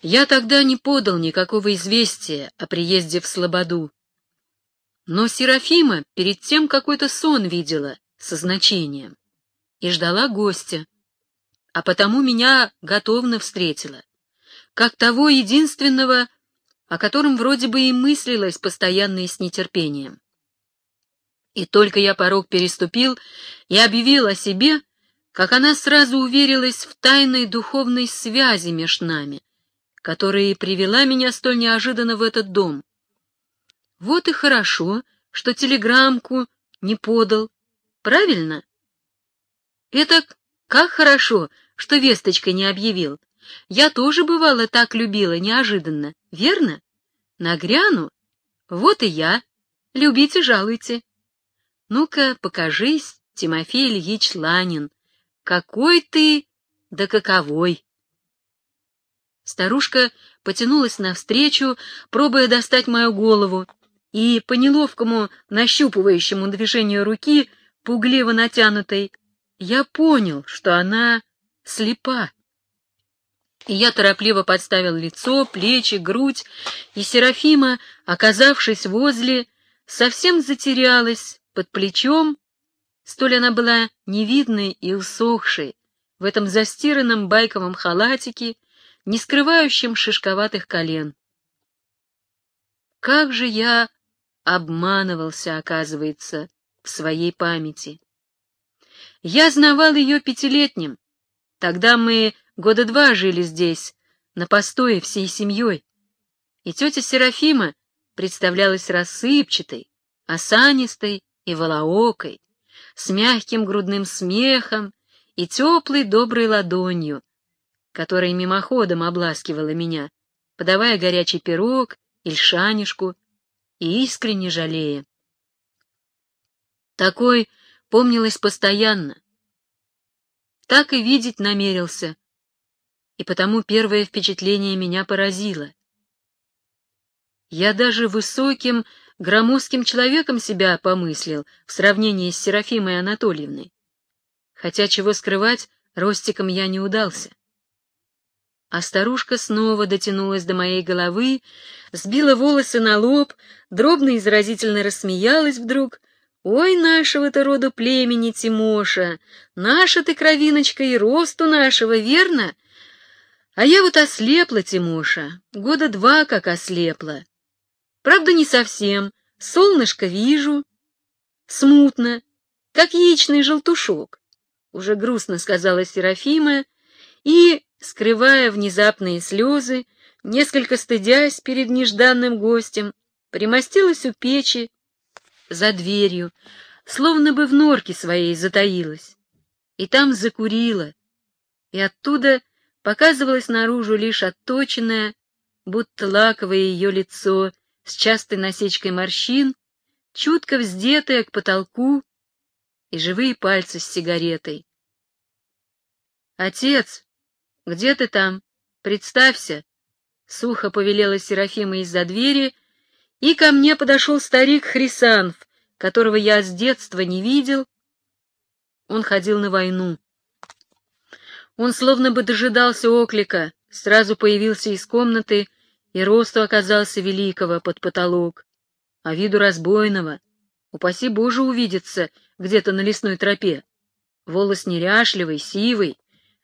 Я тогда не подал никакого известия о приезде в Слободу. Но Серафима перед тем какой-то сон видела со значением и ждала гостя, а потому меня готовно встретила, как того единственного, о котором вроде бы и мыслилось постоянно и с нетерпением. И только я порог переступил и объявил о себе, как она сразу уверилась в тайной духовной связи между нами, которая и привела меня столь неожиданно в этот дом. Вот и хорошо, что телеграммку не подал. Правильно? Это как хорошо, что весточкой не объявил. Я тоже, бывало, так любила неожиданно, верно? Нагряну? Вот и я. Любите, жалуйте. Ну-ка, покажись, Тимофей Ильич Ланин. Какой ты, да каковой. Старушка потянулась навстречу, пробуя достать мою голову, и по неловкому нащупывающему движению руки, пугливо натянутой, я понял, что она слепа. И я торопливо подставил лицо, плечи, грудь, и Серафима, оказавшись возле, совсем затерялась под плечом, столь она была невидной и усохшей в этом застиранном байковом халатике, не скрывающим шишковатых колен. Как же я обманывался, оказывается, в своей памяти. Я знавал ее пятилетним. Тогда мы года два жили здесь, на постое всей семьей. И тетя Серафима представлялась рассыпчатой, осанистой и волоокой, с мягким грудным смехом и теплой доброй ладонью, которая мимоходом обласкивала меня, подавая горячий пирог или шанишку и искренне жалея. Такой помнилось постоянно. Так и видеть намерился, и потому первое впечатление меня поразило. Я даже высоким, громоздким человеком себя помыслил в сравнении с Серафимой Анатольевной. Хотя, чего скрывать, ростиком я не удался. А старушка снова дотянулась до моей головы, сбила волосы на лоб, дробно и заразительно рассмеялась вдруг. «Ой, нашего-то рода племени, Тимоша! Наша ты кровиночка и росту нашего, верно? А я вот ослепла, Тимоша, года два как ослепла. Правда, не совсем, солнышко вижу, смутно, как яичный желтушок», — уже грустно сказала Серафима, и скрывая внезапные слезы, несколько стыдясь перед нежданным гостем, примостилась у печи за дверью, словно бы в норке своей затаилась, и там закурила, и оттуда показывалось наружу лишь отточенное, будто лаковое ее лицо с частой насечкой морщин, чутко вздетое к потолку, и живые пальцы с сигаретой. «Отец!» «Где ты там? Представься!» Сухо повелела Серафима из-за двери, и ко мне подошел старик Хрисанф, которого я с детства не видел. Он ходил на войну. Он словно бы дожидался оклика, сразу появился из комнаты, и росту оказался великого под потолок, а виду разбойного. Упаси Боже увидеться где-то на лесной тропе. Волос неряшливый, сивый,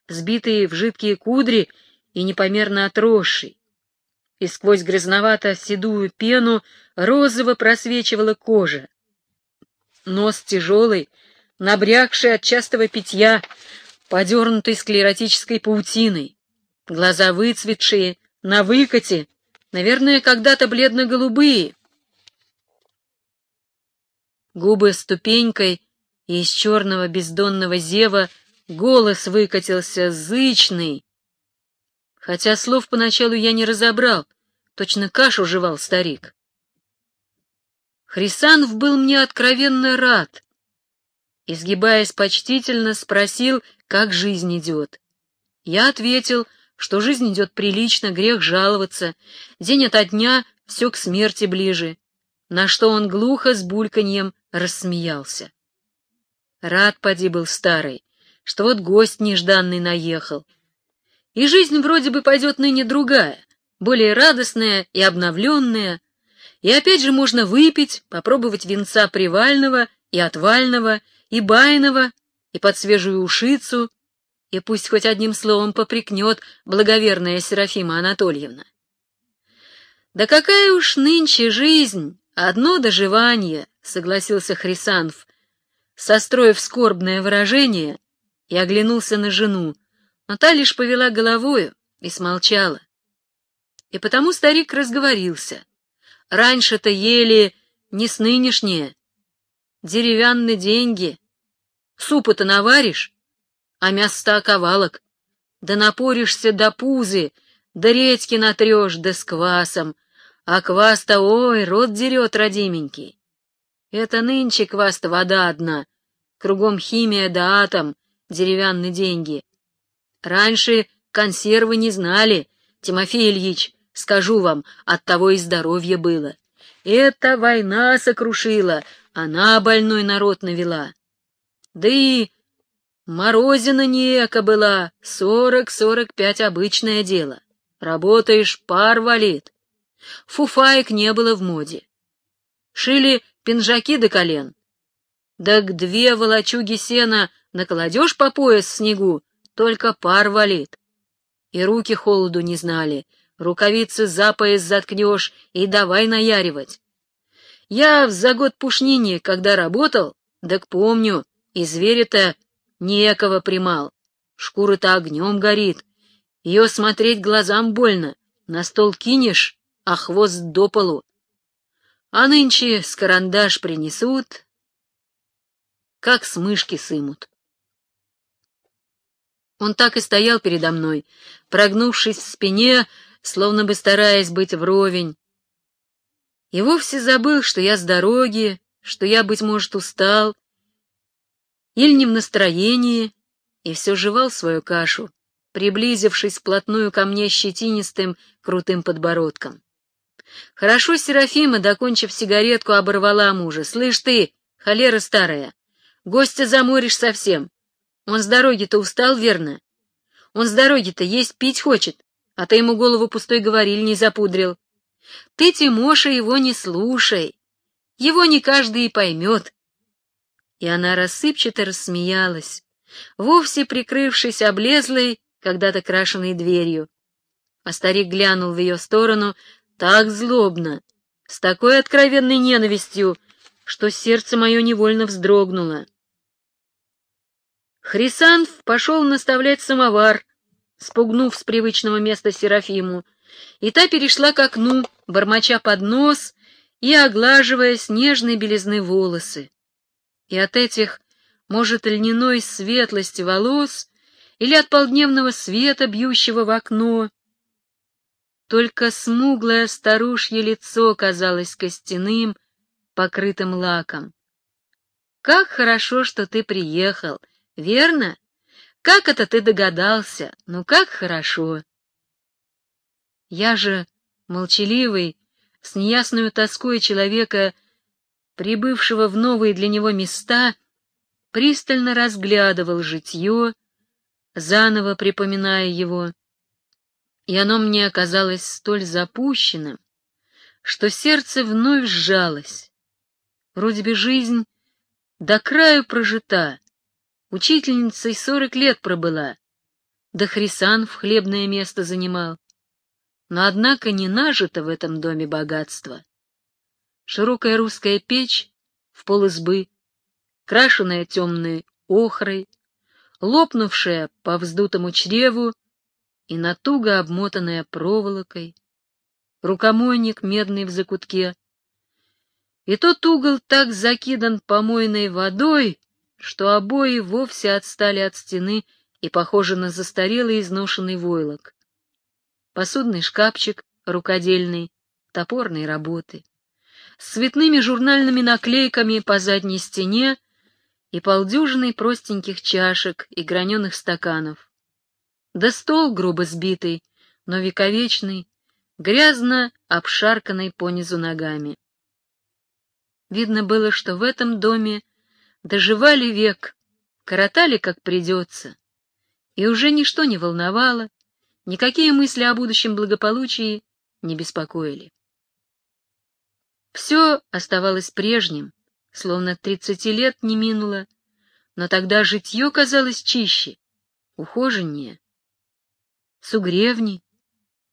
сбитые в жидкие кудри и непомерно отросший. И сквозь грязновато-седую пену розово просвечивала кожа. Нос тяжелый, набрякший от частого питья, подернутый склеротической паутиной. Глаза выцветшие, на выкате, наверное, когда-то бледно-голубые. Губы ступенькой и из черного бездонного зева — Голос выкатился зычный. Хотя слов поначалу я не разобрал, точно кашу жевал старик. Хрисанов был мне откровенно рад. Изгибаясь почтительно, спросил, как жизнь идет. Я ответил, что жизнь идет прилично, грех жаловаться, день ото дня все к смерти ближе, на что он глухо с бульканьем рассмеялся. Рад поди был старый, что вот гость нежданный наехал. И жизнь вроде бы пойдет ныне другая, более радостная и обновленная, и опять же можно выпить, попробовать венца привального и отвального, и байного, и под свежую ушицу, и пусть хоть одним словом попрекнет благоверная Серафима Анатольевна. «Да какая уж нынче жизнь! Одно доживание!» — согласился Хрисанф, состроив скорбное выражение, и оглянулся на жену, но та лишь повела головою и смолчала. И потому старик разговорился. Раньше-то ели не с нынешние. Деревянные деньги. Супа-то наваришь, а мясо ковалок. Да напоришься до пузы, да редьки натрешь, да с квасом. А квас-то, ой, рот дерет, родименький. Это нынче квас-то вода одна, кругом химия да атом, деревянные деньги. Раньше консервы не знали, Тимофей Ильич, скажу вам, от того и здоровье было. Эта война сокрушила, она больной народ навела. Да и морозина неэко была, сорок-сорок пять обычное дело. Работаешь, пар валит. Фуфаек не было в моде. Шили пинжаки до колен. Да к две волочуги сена накладешь по пояс снегу, только пар валит. И руки холоду не знали, рукавицы за пояс заткнешь и давай наяривать. Я в за год пушнине, когда работал, так помню, и зверя-то некого примал. Шкура-то огнем горит, ее смотреть глазам больно, на стол кинешь, а хвост до полу. А нынче с карандаш принесут, как с мышки сымут. Он так и стоял передо мной, прогнувшись в спине, словно бы стараясь быть вровень. И вовсе забыл, что я с дороги, что я, быть может, устал, или не в настроении, и все жевал свою кашу, приблизившись вплотную ко мне щетинистым крутым подбородком. Хорошо Серафима, докончив сигаретку, оборвала мужа. «Слышь ты, холера старая, гостя заморишь совсем. Он с дороги-то устал, верно? Он с дороги-то есть пить хочет, а ты ему голову пустой говориль не запудрил. Ты, Тимоша, его не слушай. Его не каждый и поймет. И она рассыпчато рассмеялась, вовсе прикрывшись облезлой, когда-то крашеной дверью. А старик глянул в ее сторону так злобно, с такой откровенной ненавистью, что сердце мое невольно вздрогнуло. Хрисанф пошел наставлять самовар, спугнув с привычного места Серафиму, и та перешла к окну, бормоча под нос и оглаживая снежной белизны волосы. И от этих, может, льняной светлости волос или от полдневного света, бьющего в окно, только смуглое старушье лицо казалось костяным, покрытым лаком. «Как хорошо, что ты приехал!» Верно? Как это ты догадался? Ну как хорошо. Я же, молчаливый, с неясной тоской человека, прибывшего в новые для него места, пристально разглядывал житье, заново припоминая его, и оно мне оказалось столь запущенным, что сердце вновь сжалось. Вроде бы жизнь до краю прожита, Учительницей сорок лет пробыла, да Хрисан в хлебное место занимал. Но, однако, не нажито в этом доме богатство. Широкая русская печь в пол избы, крашенная темной охрой, лопнувшая по вздутому чреву и натуго обмотанная проволокой, рукомойник медный в закутке. И тот угол так закидан помойной водой, что обои вовсе отстали от стены и похожи на застарелый изношенный войлок. Посудный шкафчик рукодельный, топорной работы, с цветными журнальными наклейками по задней стене и полдюжиной простеньких чашек и граненых стаканов. Да стол грубо сбитый, но вековечный, грязно обшарканный понизу ногами. Видно было, что в этом доме Доживали век, коротали как придется, и уже ничто не волновало, никакие мысли о будущем благополучии не беспокоили. Все оставалось прежним, словно тридцати лет не минуло, но тогда житье казалось чище, ухоженнее, сугревней,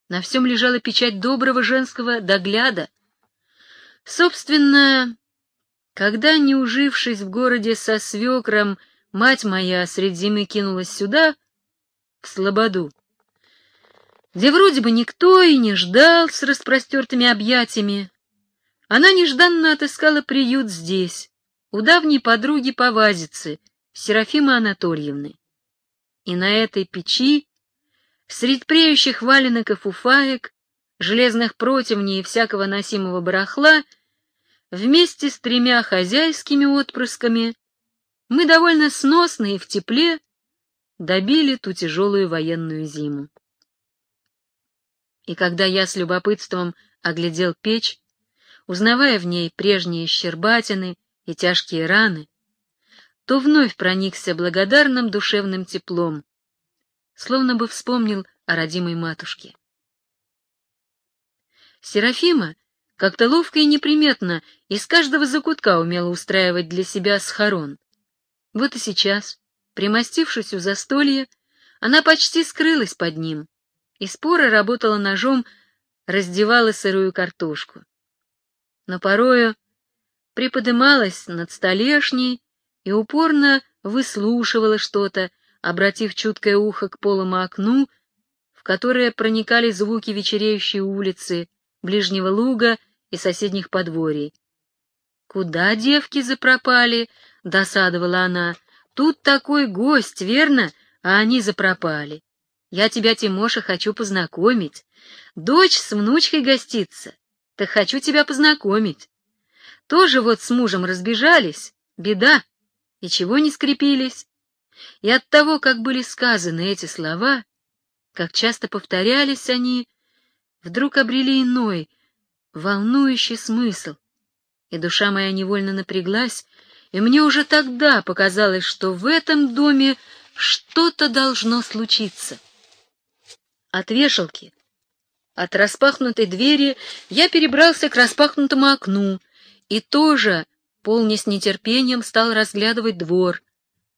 на всем лежала печать доброго женского догляда. Собственно, когда, не ужившись в городе со свекром, мать моя средь зимы кинулась сюда, в Слободу, где вроде бы никто и не ждал с распростертыми объятиями, она нежданно отыскала приют здесь, у давней подруги Повазицы, Серафимы Анатольевны. И на этой печи, средь преющих валенок и фуфаек, железных противней и всякого носимого барахла, вместе с тремя хозяйскими отпрысками, мы довольно сносно и в тепле добили ту тяжелую военную зиму. И когда я с любопытством оглядел печь, узнавая в ней прежние щербатины и тяжкие раны, то вновь проникся благодарным душевным теплом, словно бы вспомнил о родимой матушке. Серафима как-то ловко и неприметно из каждого закутка умела устраивать для себя схорон. Вот и сейчас, примостившись у застолья, она почти скрылась под ним и споро работала ножом, раздевала сырую картошку но порою приподымалась над столешней и упорно выслушивала что-то, обратив чуткое ухо к полому окну, в которое проникали звуки вечереющей улицы, ближнего луга и соседних подворий. «Куда девки запропали?» — досадовала она. «Тут такой гость, верно? А они запропали. Я тебя, Тимоша, хочу познакомить. Дочь с внучкой гостится. Так хочу тебя познакомить. Тоже вот с мужем разбежались, беда, и чего не скрепились. И от того, как были сказаны эти слова, как часто повторялись они, вдруг обрели иной, волнующий смысл. И душа моя невольно напряглась, и мне уже тогда показалось, что в этом доме что-то должно случиться. От вешалки от распахнутой двери я перебрался к распахнутому окну и тоже, полня с нетерпением, стал разглядывать двор,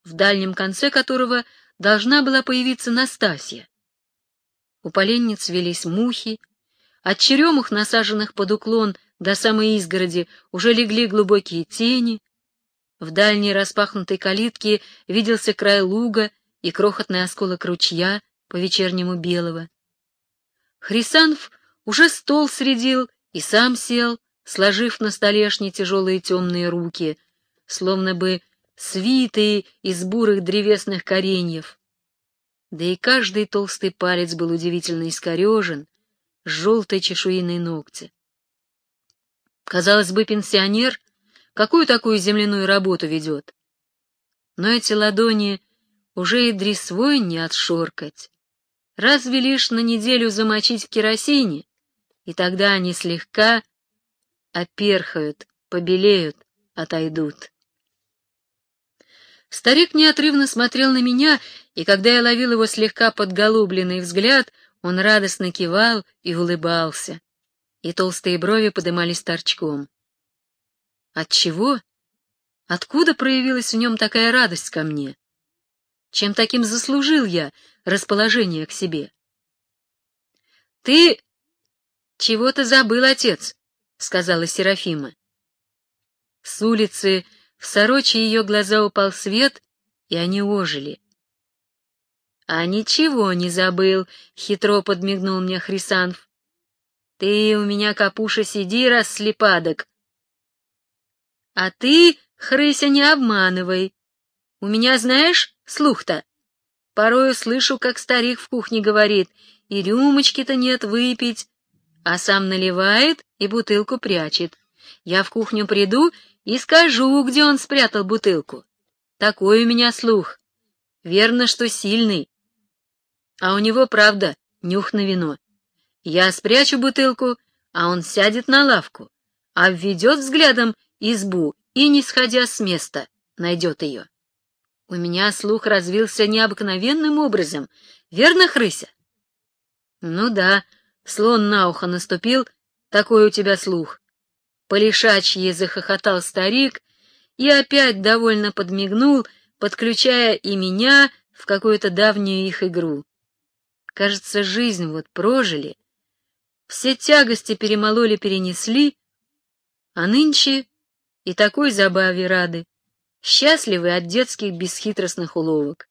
в дальнем конце которого должна была появиться Настасья. У поленниц велись мухи, от черемух, насаженных под уклон до самой изгороди, уже легли глубокие тени, в дальней распахнутой калитке виделся край луга и крохотный осколок ручья по-вечернему белого. Хрисанф уже стол средил и сам сел, сложив на столешне тяжелые темные руки, словно бы свитые из бурых древесных кореньев. Да и каждый толстый палец был удивительно искорежен, с желтой чешуиной ногти. Казалось бы, пенсионер какую такую земляную работу ведет? Но эти ладони уже и дресвой не отшоркать разве лишь на неделю замочить в керосине, и тогда они слегка оперхают, побелеют, отойдут. Старик неотрывно смотрел на меня, и когда я ловил его слегка подголубленный взгляд, он радостно кивал и улыбался, и толстые брови подымались торчком. Отчего? Откуда проявилась в нем такая радость ко мне? Чем таким заслужил я расположение к себе? — Ты чего-то забыл, отец, — сказала Серафима. С улицы в сорочье ее глаза упал свет, и они ожили. — А ничего не забыл, — хитро подмигнул мне Хрисанф. — Ты у меня, капуша, сиди, раз слепадок. — А ты, Хрыся, не обманывай. У меня, знаешь, Слух-то. Порою слышу, как старик в кухне говорит, и рюмочки-то нет выпить, а сам наливает и бутылку прячет. Я в кухню приду и скажу, где он спрятал бутылку. Такой у меня слух. Верно, что сильный. А у него, правда, нюх на вино. Я спрячу бутылку, а он сядет на лавку, обведет взглядом избу и, не сходя с места, найдет ее. У меня слух развился необыкновенным образом, верно, Хрыся? Ну да, слон на ухо наступил, такой у тебя слух. Полишачьи захохотал старик и опять довольно подмигнул, подключая и меня в какую-то давнюю их игру. Кажется, жизнь вот прожили, все тягости перемололи-перенесли, а нынче и такой забаве рады, счастливы от детских бесхитростных уловок.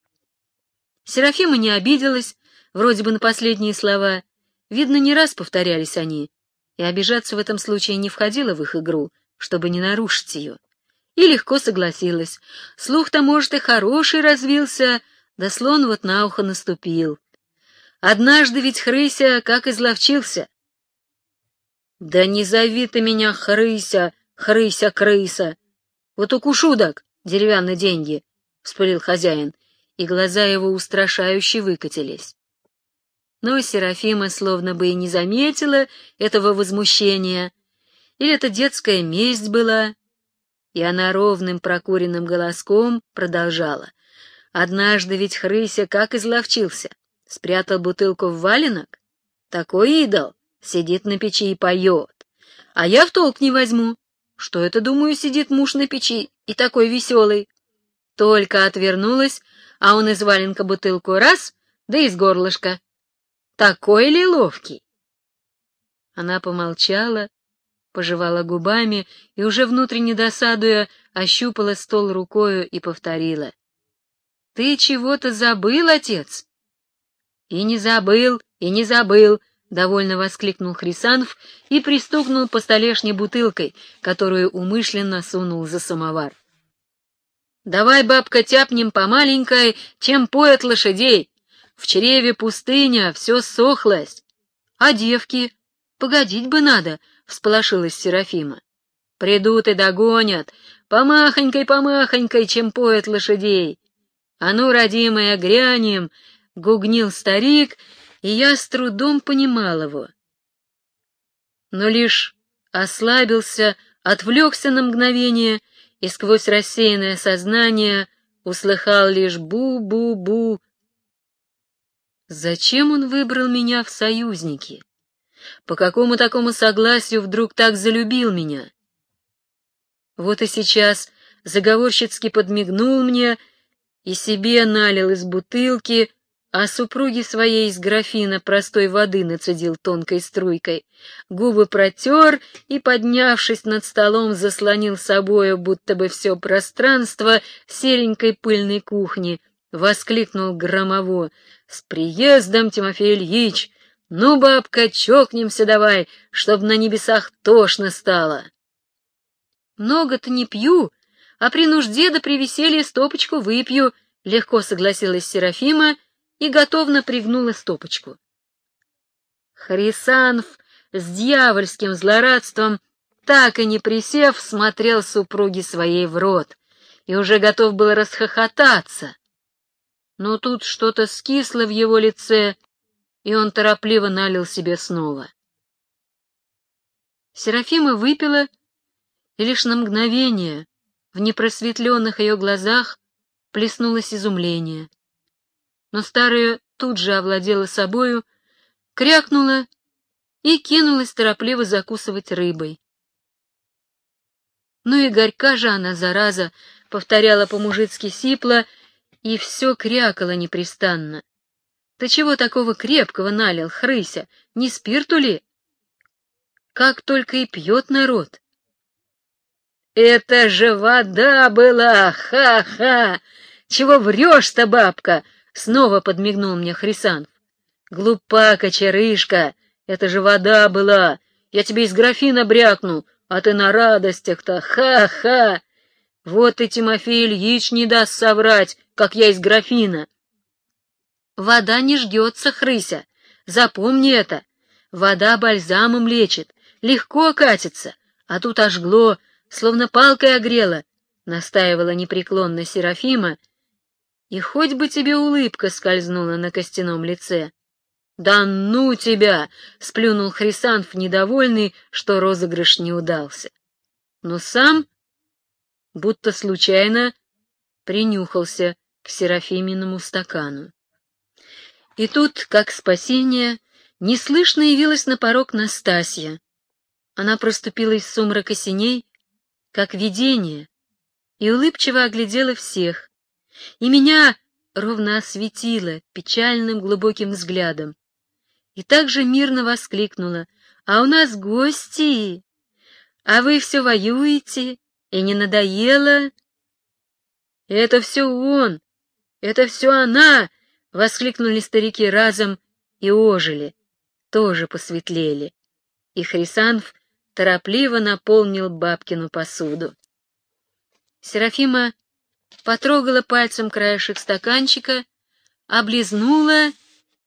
Серафима не обиделась, вроде бы на последние слова, видно, не раз повторялись они, и обижаться в этом случае не входило в их игру, чтобы не нарушить ее. И легко согласилась. Слух-то, может, и хороший развился, да слон вот на ухо наступил. Однажды ведь Хрыся как изловчился. «Да не зови ты меня Хрыся, Хрыся-крыса! Вот укушу так деревянные деньги!» — вспылил хозяин, и глаза его устрашающе выкатились. Но Серафима словно бы и не заметила этого возмущения, или это детская месть была, и она ровным прокуренным голоском продолжала. Однажды ведь Хрыся как изловчился, спрятал бутылку в валенок. Такой идол сидит на печи и поет. А я в толк не возьму. Что это, думаю, сидит муж на печи и такой веселый. Только отвернулась, а он из валенка бутылку раз, да из горлышка. Такой ли ловкий? Она помолчала, пожевала губами и, уже внутренне досадуя, ощупала стол рукою и повторила. — Ты чего-то забыл, отец? — И не забыл, и не забыл, — довольно воскликнул Хрисанов и пристукнул по столешней бутылкой, которую умышленно сунул за самовар. — Давай, бабка, тяпнем по маленькой, чем поят лошадей. В чреве пустыня, все сохлось. А девки? Погодить бы надо, — всполошилась Серафима. Придут и догонят, помахонькой-помахонькой, чем поят лошадей. А ну, родимая, грянем, — гугнил старик, и я с трудом понимал его. Но лишь ослабился, отвлекся на мгновение и сквозь рассеянное сознание услыхал лишь бу-бу-бу. Зачем он выбрал меня в союзники? По какому такому согласию вдруг так залюбил меня? Вот и сейчас заговорщицки подмигнул мне и себе налил из бутылки, а супруге своей из графина простой воды нацедил тонкой струйкой, губы протер и, поднявшись над столом, заслонил собою будто бы все пространство серенькой пыльной кухни, воскликнул громово «С приездом, Тимофей Ильич! Ну, бабка, чокнемся давай, чтоб на небесах тошно стало!» «Много-то не пью, а при нужде да при веселье стопочку выпью», — легко согласилась Серафима, — и готовно пригнула стопочку. Хрисанф с дьявольским злорадством, так и не присев, смотрел супруги своей в рот и уже готов был расхохотаться. Но тут что-то скисло в его лице, и он торопливо налил себе снова. Серафима выпила, и лишь на мгновение в непросветленных ее глазах плеснулось изумление но старая тут же овладела собою, крякнула и кинулась торопливо закусывать рыбой. Ну и горька же она, зараза, повторяла по-мужицки сипло, и все крякала непрестанно. Ты чего такого крепкого налил, хрыся, не спирту ли? Как только и пьет народ. Это же вода была, ха-ха! Чего врешь-то, бабка? Снова подмигнул мне Хрисанов. Глупа, кочерышка, это же вода была. Я тебе из графина брякну, а ты на радостях-то, ха-ха. Вот и Тимофей Ильич не даст соврать, как я из графина. Вода не ждется, Хрыся, запомни это. Вода бальзамом лечит, легко катится, а тут ожгло, словно палкой огрело, настаивала непреклонно Серафима, и хоть бы тебе улыбка скользнула на костяном лице. «Да ну тебя!» — сплюнул Хрисанф, недовольный, что розыгрыш не удался. Но сам, будто случайно, принюхался к Серафиминому стакану. И тут, как спасение, Неслышно явилась на порог Настасья. Она проступила из сумрака синей, как видение, и улыбчиво оглядела всех, и меня ровно осветила печальным глубоким взглядом, и также мирно воскликнула, «А у нас гости! А вы все воюете, и не надоело?» «Это все он! Это все она!» — воскликнули старики разом и ожили, тоже посветлели. И Хрисанф торопливо наполнил бабкину посуду. Серафима потрогала пальцем краешек стаканчика, облизнула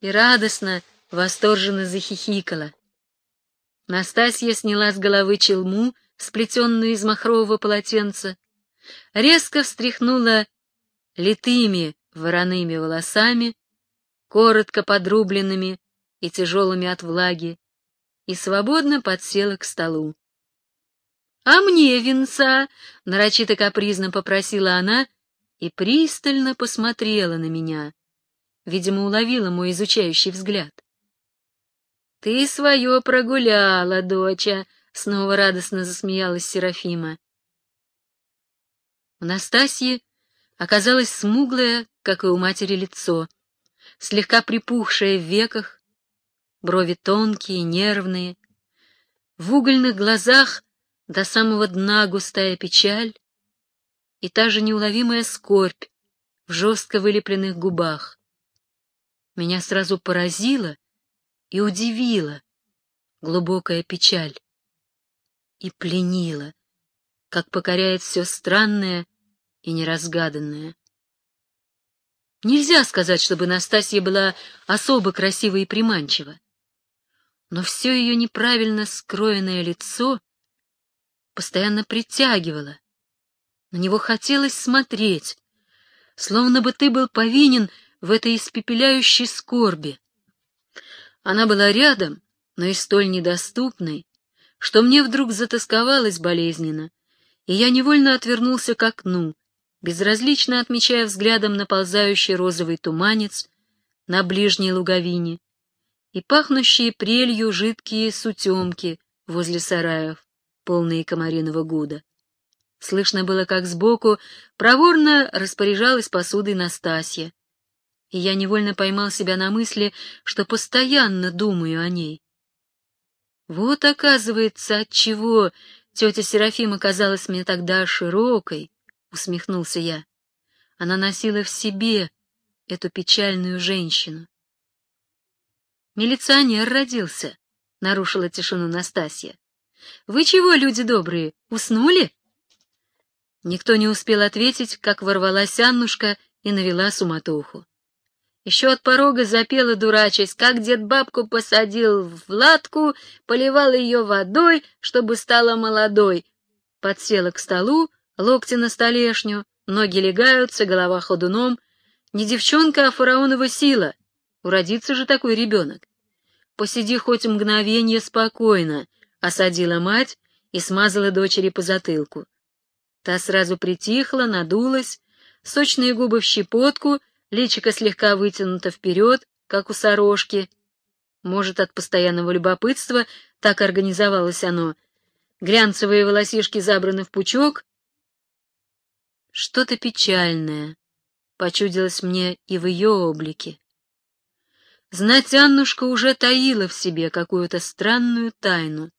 и радостно, восторженно захихикала. Настасья сняла с головы челму, сплетенную из махрового полотенца, резко встряхнула литыми вороными волосами, коротко подрубленными и тяжелыми от влаги, и свободно подсела к столу. — А мне венца! — нарочито капризно попросила она и пристально посмотрела на меня. Видимо, уловила мой изучающий взгляд. — Ты свое прогуляла, доча! — снова радостно засмеялась Серафима. У Настасьи оказалось смуглое, как и у матери, лицо, слегка припухшее в веках, брови тонкие, нервные, в угольных глазах до самого дна густая печаль и та же неуловимая скорбь в жестко вылепленных губах. Меня сразу поразила и удивила глубокая печаль и пленила, как покоряет все странное и неразгаданное. Нельзя сказать, чтобы Настасья была особо красива и приманчива но все ее неправильно скроенное лицо постоянно притягивало. На него хотелось смотреть, словно бы ты был повинен в этой испепеляющей скорби. Она была рядом, но и столь недоступной, что мне вдруг затасковалось болезненно, и я невольно отвернулся к окну, безразлично отмечая взглядом наползающий розовый туманец на ближней луговине, и пахнущие прелью жидкие сутемки возле сараев, полные комариного гуда. Слышно было, как сбоку проворно распоряжалась посудой Настасья, и я невольно поймал себя на мысли, что постоянно думаю о ней. Вот, оказывается, отчего тетя Серафима казалась мне тогда широкой, — усмехнулся я. Она носила в себе эту печальную женщину. Милиционер родился, — нарушила тишину Настасья. — Вы чего, люди добрые, уснули? Никто не успел ответить, как ворвалась Аннушка и навела суматоху. Еще от порога запела дурачась, как дед бабку посадил в латку, поливал ее водой, чтобы стала молодой. Подсела к столу, локти на столешню, ноги легаются, голова ходуном. Не девчонка, а фараонова сила — Уродится же такой ребенок. Посиди хоть мгновенье спокойно, — осадила мать и смазала дочери по затылку. Та сразу притихла, надулась, сочные губы в щепотку, личико слегка вытянуто вперед, как у сорожки. Может, от постоянного любопытства так организовалось оно. Глянцевые волосишки забраны в пучок. Что-то печальное почудилось мне и в ее облике. Знать Аннушка уже таила в себе какую-то странную тайну.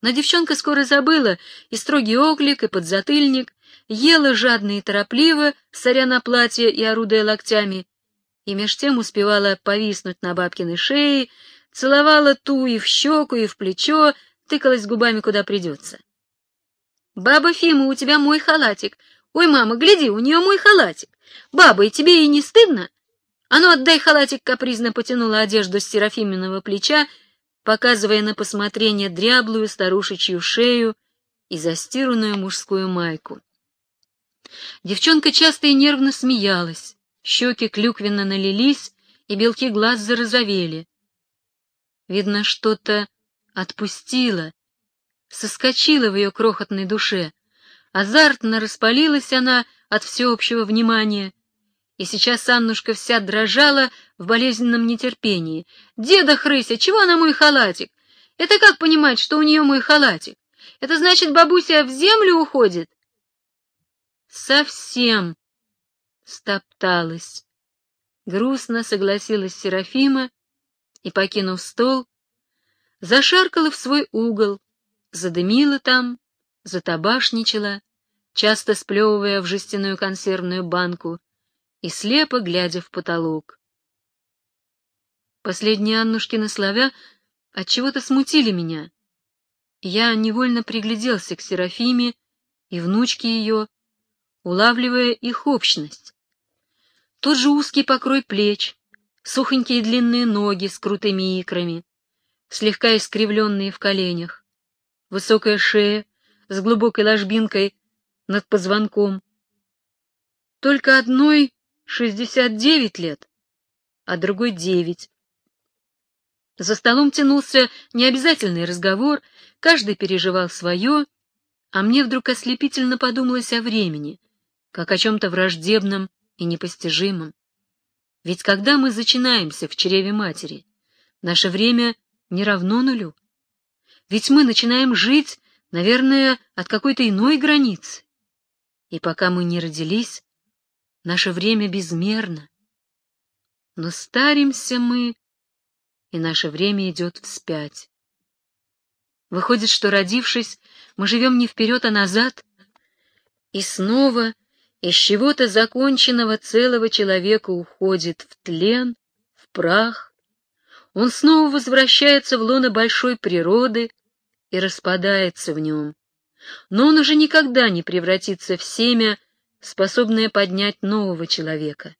Но девчонка скоро забыла и строгий оклик, и подзатыльник, ела жадно и торопливо, соря на платье и орудуя локтями, и меж тем успевала повиснуть на бабкиной шее, целовала ту и в щеку, и в плечо, тыкалась губами куда придется. «Баба Фима, у тебя мой халатик. Ой, мама, гляди, у нее мой халатик. Баба, и тебе и не стыдно?» «А ну, отдай халатик!» — капризно потянула одежду с Серафиминого плеча, показывая на посмотрение дряблую старушечью шею и застиранную мужскую майку. Девчонка часто и нервно смеялась, щеки клюквенно налились, и белки глаз зарозовели. Видно, что-то отпустило, соскочило в ее крохотной душе. Азартно распалилась она от всеобщего внимания, И сейчас Аннушка вся дрожала в болезненном нетерпении. «Деда Хрыся, чего она мой халатик? Это как понимать, что у нее мой халатик? Это значит, бабуся в землю уходит?» «Совсем стопталась». Грустно согласилась Серафима и, покинув стол, зашаркала в свой угол, задымила там, затабашничала, часто сплевывая в жестяную консервную банку и слепо глядя в потолок. Последние Аннушкины слова отчего-то смутили меня. Я невольно пригляделся к Серафиме и внучке ее, улавливая их общность. Тот же узкий покрой плеч, сухонькие длинные ноги с крутыми икрами, слегка искривленные в коленях, высокая шея с глубокой ложбинкой над позвонком. Только одной шестьдесят девять лет, а другой девять. За столом тянулся необязательный разговор, каждый переживал свое, а мне вдруг ослепительно подумалось о времени, как о чем-то враждебном и непостижимом. Ведь когда мы зачинаемся в чреве матери, наше время не равно нулю. Ведь мы начинаем жить, наверное, от какой-то иной границы. И пока мы не родились, наше время безмерно. Но старимся мы, и наше время идет вспять. Выходит, что, родившись, мы живем не вперед, а назад, и снова из чего-то законченного целого человека уходит в тлен, в прах. Он снова возвращается в лоно большой природы и распадается в нем. Но он уже никогда не превратится в семя, способное поднять нового человека.